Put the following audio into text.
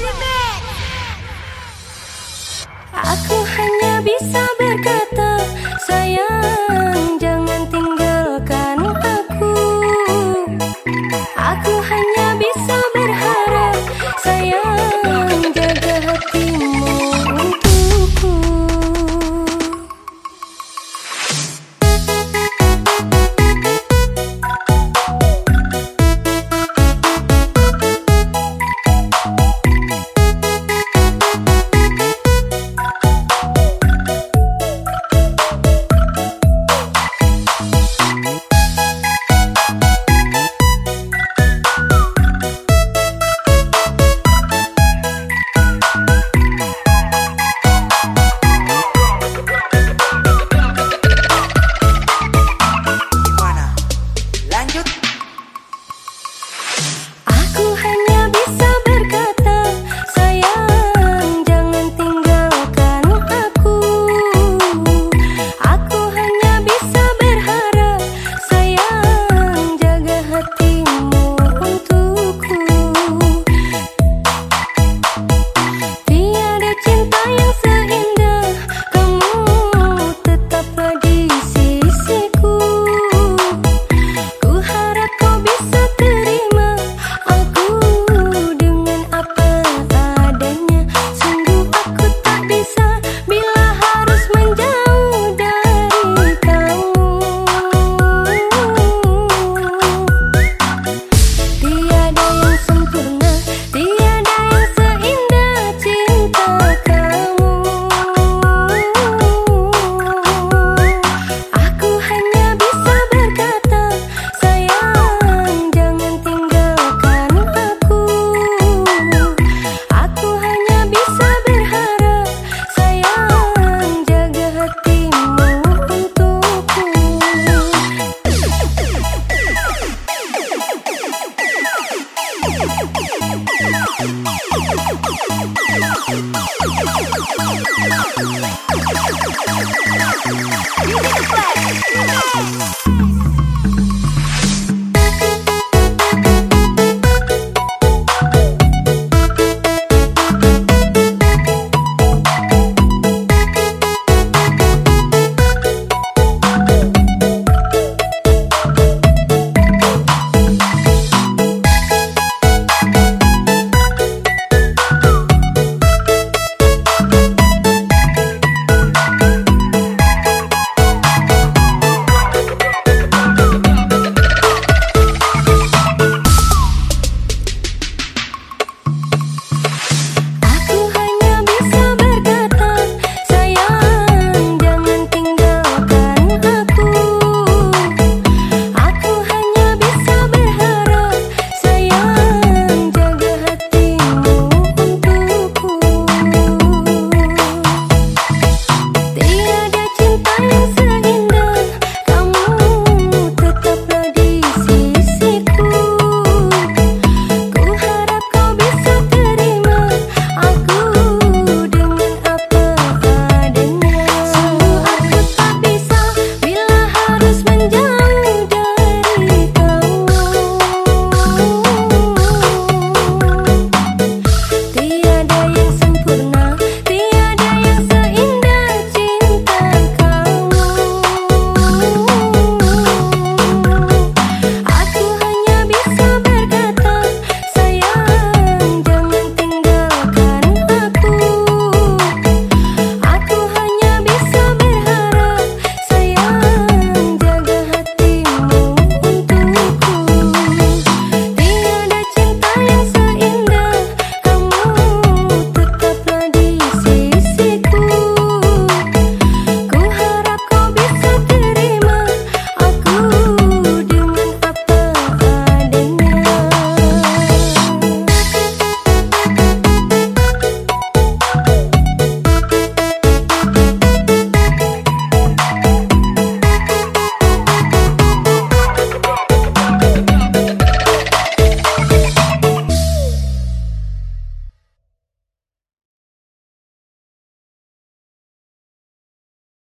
Spider-Man!